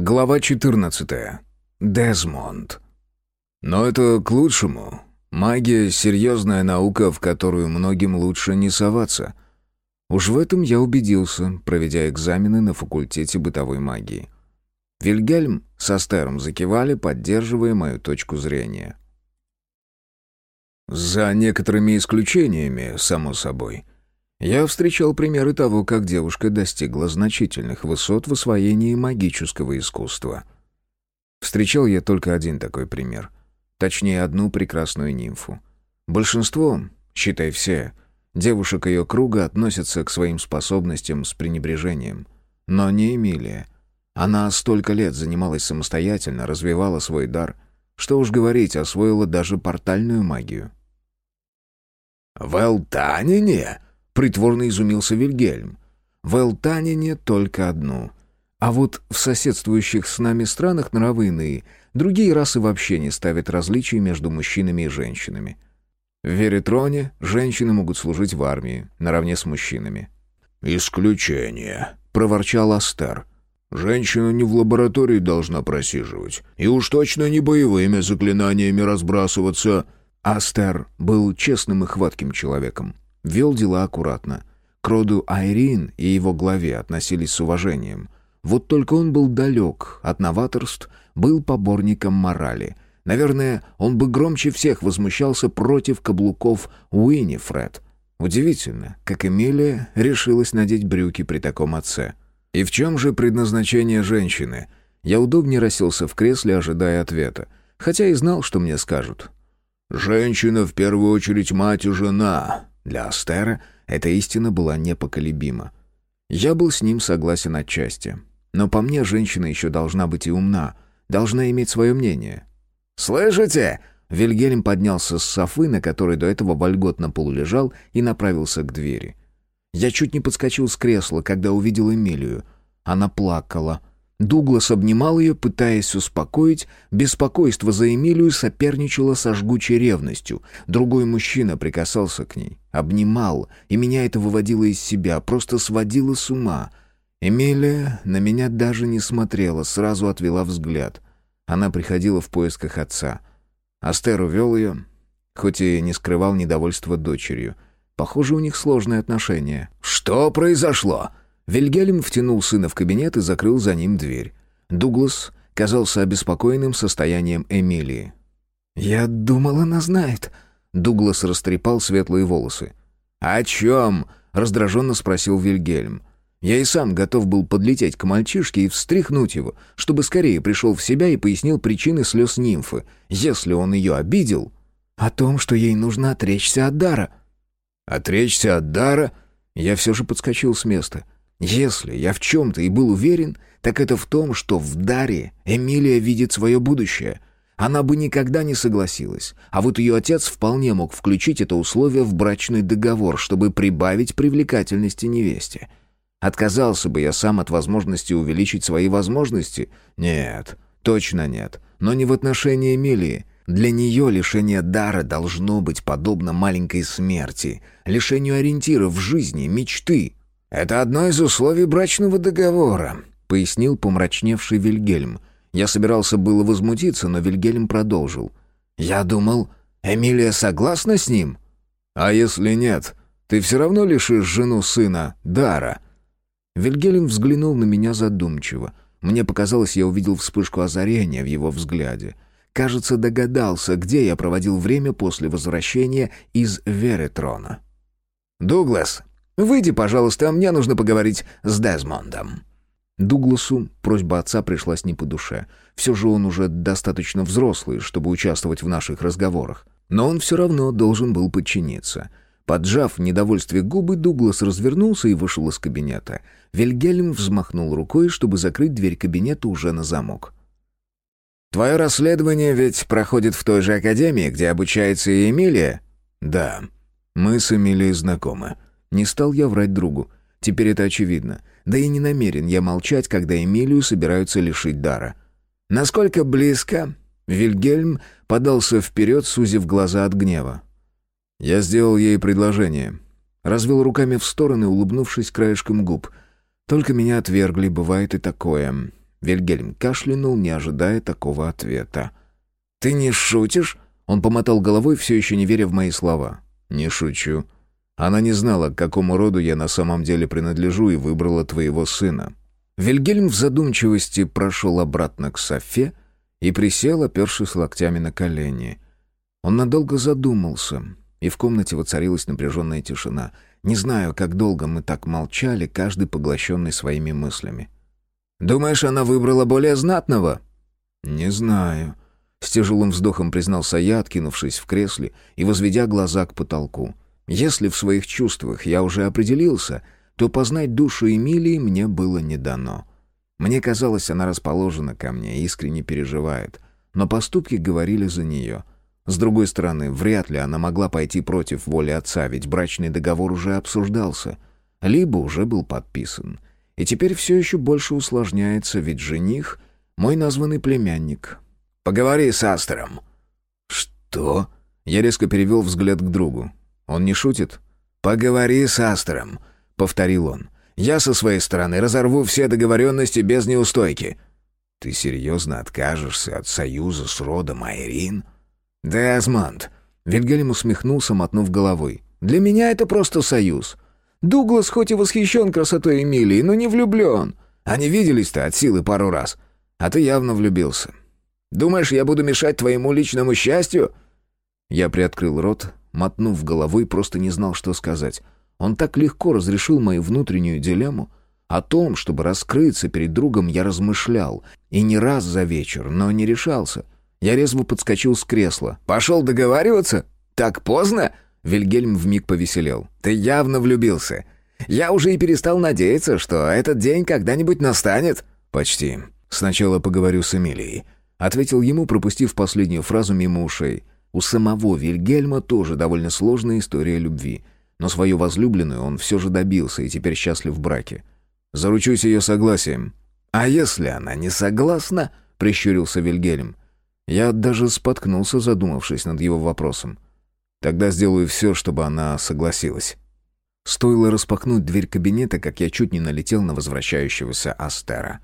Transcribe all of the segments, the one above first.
Глава 14. Дезмонд. Но это к лучшему. Магия — серьезная наука, в которую многим лучше не соваться. Уж в этом я убедился, проведя экзамены на факультете бытовой магии. Вильгельм со Стером закивали, поддерживая мою точку зрения. За некоторыми исключениями, само собой — я встречал примеры того, как девушка достигла значительных высот в освоении магического искусства. Встречал я только один такой пример. Точнее, одну прекрасную нимфу. Большинство, считай все, девушек ее круга относятся к своим способностям с пренебрежением. Но не Эмилия. Она столько лет занималась самостоятельно, развивала свой дар. Что уж говорить, освоила даже портальную магию. «В Элтанине?» Притворно изумился Вильгельм. В Элтанине только одну. А вот в соседствующих с нами странах нравы. Другие расы вообще не ставят различий между мужчинами и женщинами. В Веретроне женщины могут служить в армии, наравне с мужчинами. «Исключение», — проворчал Астер. «Женщина не в лаборатории должна просиживать, и уж точно не боевыми заклинаниями разбрасываться». Астер был честным и хватким человеком. Вел дела аккуратно. К роду Айрин и его главе относились с уважением. Вот только он был далек от новаторств, был поборником морали. Наверное, он бы громче всех возмущался против каблуков Уиннифред. Удивительно, как Эмилия решилась надеть брюки при таком отце. И в чем же предназначение женщины? Я удобнее расселся в кресле, ожидая ответа. Хотя и знал, что мне скажут. «Женщина в первую очередь мать и жена», для Астера эта истина была непоколебима. Я был с ним согласен отчасти. Но по мне, женщина еще должна быть и умна, должна иметь свое мнение. «Слышите?» Вильгельм поднялся с софы, на которой до этого вольготно полулежал, и направился к двери. Я чуть не подскочил с кресла, когда увидел Эмилию. Она плакала, Дуглас обнимал ее, пытаясь успокоить. Беспокойство за Эмилию соперничало со жгучей ревностью. Другой мужчина прикасался к ней, обнимал, и меня это выводило из себя, просто сводило с ума. Эмилия на меня даже не смотрела, сразу отвела взгляд. Она приходила в поисках отца. Астер увел ее, хоть и не скрывал недовольства дочерью. Похоже, у них сложные отношения. «Что произошло?» Вильгельм втянул сына в кабинет и закрыл за ним дверь. Дуглас казался обеспокоенным состоянием Эмилии. «Я думал, она знает». Дуглас растрепал светлые волосы. «О чем?» — раздраженно спросил Вильгельм. Я и сам готов был подлететь к мальчишке и встряхнуть его, чтобы скорее пришел в себя и пояснил причины слез нимфы, если он ее обидел. «О том, что ей нужно отречься от дара». «Отречься от дара?» Я все же подскочил с места — если я в чем-то и был уверен, так это в том, что в Даре Эмилия видит свое будущее. Она бы никогда не согласилась, а вот ее отец вполне мог включить это условие в брачный договор, чтобы прибавить привлекательности невесте. Отказался бы я сам от возможности увеличить свои возможности? Нет, точно нет. Но не в отношении Эмилии. Для нее лишение дара должно быть подобно маленькой смерти, лишению ориентира в жизни, мечты. «Это одно из условий брачного договора», — пояснил помрачневший Вильгельм. Я собирался было возмутиться, но Вильгельм продолжил. «Я думал, Эмилия согласна с ним?» «А если нет, ты все равно лишишь жену сына дара». Вильгельм взглянул на меня задумчиво. Мне показалось, я увидел вспышку озарения в его взгляде. Кажется, догадался, где я проводил время после возвращения из Веретрона. «Дуглас, Выйди, пожалуйста, мне нужно поговорить с Дезмондом». Дугласу просьба отца пришлась не по душе. Все же он уже достаточно взрослый, чтобы участвовать в наших разговорах. Но он все равно должен был подчиниться. Поджав в губы, Дуглас развернулся и вышел из кабинета. Вильгельм взмахнул рукой, чтобы закрыть дверь кабинета уже на замок. «Твое расследование ведь проходит в той же академии, где обучается и Эмилия?» «Да. Мы с Эмилией знакомы». Не стал я врать другу. Теперь это очевидно. Да и не намерен я молчать, когда Эмилию собираются лишить дара. «Насколько близко?» Вильгельм подался вперед, сузив глаза от гнева. Я сделал ей предложение. Развел руками в стороны, улыбнувшись краешком губ. Только меня отвергли, бывает и такое. Вильгельм кашлянул, не ожидая такого ответа. «Ты не шутишь?» Он помотал головой, все еще не веря в мои слова. «Не шучу. Она не знала, к какому роду я на самом деле принадлежу и выбрала твоего сына». Вильгельм в задумчивости прошел обратно к Софе и присел, опершись локтями на колени. Он надолго задумался, и в комнате воцарилась напряженная тишина. Не знаю, как долго мы так молчали, каждый поглощенный своими мыслями. «Думаешь, она выбрала более знатного?» «Не знаю», — с тяжелым вздохом признался я, откинувшись в кресле и возведя глаза к потолку. «Если в своих чувствах я уже определился, то познать душу Эмилии мне было не дано. Мне казалось, она расположена ко мне, искренне переживает, но поступки говорили за нее». С другой стороны, вряд ли она могла пойти против воли отца, ведь брачный договор уже обсуждался, либо уже был подписан. И теперь все еще больше усложняется, ведь жених — мой названный племянник. «Поговори с Астером». «Что?» Я резко перевел взгляд к другу. «Он не шутит?» «Поговори с Астером», — повторил он. «Я со своей стороны разорву все договоренности без неустойки». «Ты серьезно откажешься от союза с родом Айрин?» «Десмонд!» Вильгельм усмехнулся, мотнув головой. «Для меня это просто союз. Дуглас хоть и восхищен красотой Эмилии, но не влюблен. Они виделись-то от силы пару раз. А ты явно влюбился. Думаешь, я буду мешать твоему личному счастью?» Я приоткрыл рот, мотнув головой, просто не знал, что сказать. Он так легко разрешил мою внутреннюю дилемму. О том, чтобы раскрыться перед другом, я размышлял. И не раз за вечер, но не решался. Я резво подскочил с кресла. «Пошел договариваться? Так поздно?» Вильгельм вмиг повеселел. «Ты явно влюбился. Я уже и перестал надеяться, что этот день когда-нибудь настанет». «Почти. Сначала поговорю с Эмилией», — ответил ему, пропустив последнюю фразу мимо ушей. У самого Вильгельма тоже довольно сложная история любви. Но свою возлюбленную он все же добился и теперь счастлив в браке. «Заручусь ее согласием». «А если она не согласна?» — прищурился Вильгельм. Я даже споткнулся, задумавшись над его вопросом. Тогда сделаю все, чтобы она согласилась. Стоило распахнуть дверь кабинета, как я чуть не налетел на возвращающегося Астера.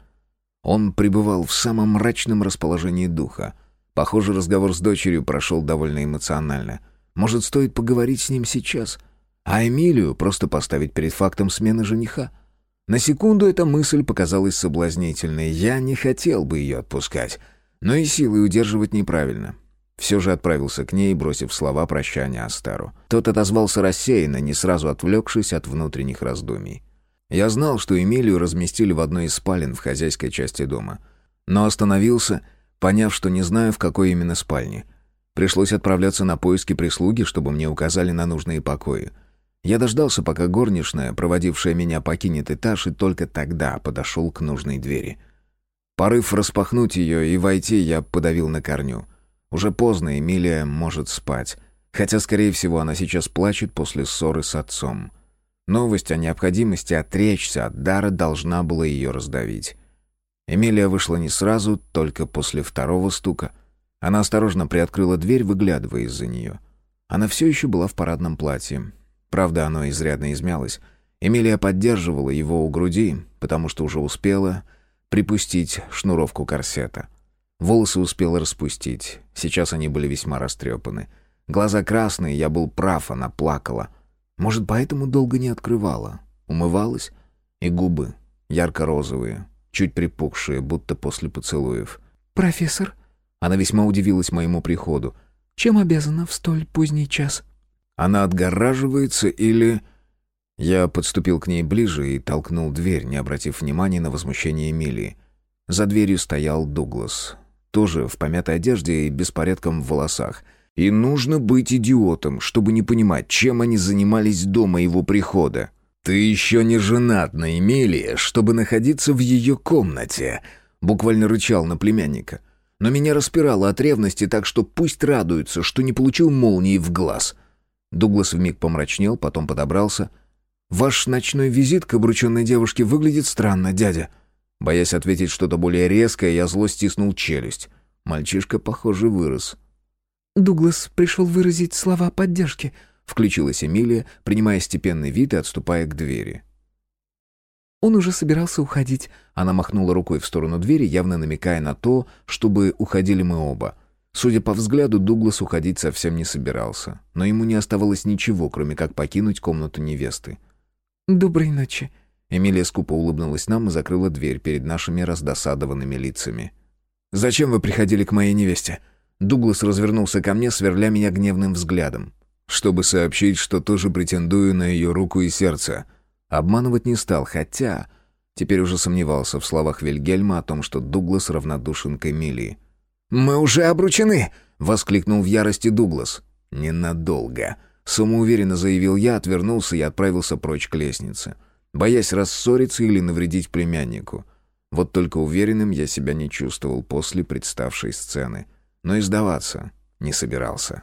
Он пребывал в самом мрачном расположении духа. Похоже, разговор с дочерью прошел довольно эмоционально. Может, стоит поговорить с ним сейчас? А Эмилию просто поставить перед фактом смены жениха? На секунду эта мысль показалась соблазнительной. Я не хотел бы ее отпускать. Но и силой удерживать неправильно. Все же отправился к ней, бросив слова прощания Астару. Тот отозвался рассеянно, не сразу отвлекшись от внутренних раздумий. Я знал, что Эмилию разместили в одной из спален в хозяйской части дома. Но остановился, поняв, что не знаю, в какой именно спальне. Пришлось отправляться на поиски прислуги, чтобы мне указали на нужные покои. Я дождался, пока горничная, проводившая меня, покинет этаж, и только тогда подошел к нужной двери. Порыв распахнуть ее и войти я подавил на корню — уже поздно, Эмилия может спать. Хотя, скорее всего, она сейчас плачет после ссоры с отцом. Новость о необходимости отречься от дара должна была ее раздавить. Эмилия вышла не сразу, только после второго стука. Она осторожно приоткрыла дверь, выглядывая из-за нее. Она все еще была в парадном платье. Правда, оно изрядно измялось. Эмилия поддерживала его у груди, потому что уже успела припустить шнуровку корсета. Волосы успела распустить. Сейчас они были весьма растрепаны. Глаза красные, я был прав, она плакала. Может, поэтому долго не открывала. Умывалась. И губы ярко-розовые, чуть припухшие, будто после поцелуев. «Профессор?» Она весьма удивилась моему приходу. «Чем обязана в столь поздний час?» Она отгораживается или... Я подступил к ней ближе и толкнул дверь, не обратив внимания на возмущение Эмилии. За дверью стоял Дуглас тоже в помятой одежде и беспорядком в волосах. И нужно быть идиотом, чтобы не понимать, чем они занимались до моего прихода. «Ты еще не женат на Эмилии, чтобы находиться в ее комнате», буквально рычал на племянника. Но меня распирало от ревности, так что пусть радуется, что не получил молнии в глаз. Дуглас вмиг помрачнел, потом подобрался. «Ваш ночной визит к обрученной девушке выглядит странно, дядя», Боясь ответить что-то более резкое, я зло стиснул челюсть. Мальчишка, похоже, вырос. «Дуглас пришел выразить слова поддержки», — включилась Эмилия, принимая степенный вид и отступая к двери. Он уже собирался уходить. Она махнула рукой в сторону двери, явно намекая на то, чтобы уходили мы оба. Судя по взгляду, Дуглас уходить совсем не собирался. Но ему не оставалось ничего, кроме как покинуть комнату невесты. «Доброй ночи». Эмилия скупо улыбнулась нам и закрыла дверь перед нашими раздосадованными лицами. «Зачем вы приходили к моей невесте?» Дуглас развернулся ко мне, сверля меня гневным взглядом. «Чтобы сообщить, что тоже претендую на ее руку и сердце». Обманывать не стал, хотя... Теперь уже сомневался в словах Вильгельма о том, что Дуглас равнодушен к Эмилии. «Мы уже обручены!» — воскликнул в ярости Дуглас. «Ненадолго», — самоуверенно заявил я, отвернулся и отправился прочь к лестнице, боясь рассориться или навредить племяннику. Вот только уверенным я себя не чувствовал после представшей сцены, но и сдаваться не собирался.